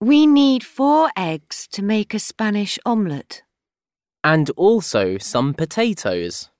We need four eggs to make a Spanish omelette. And also some potatoes.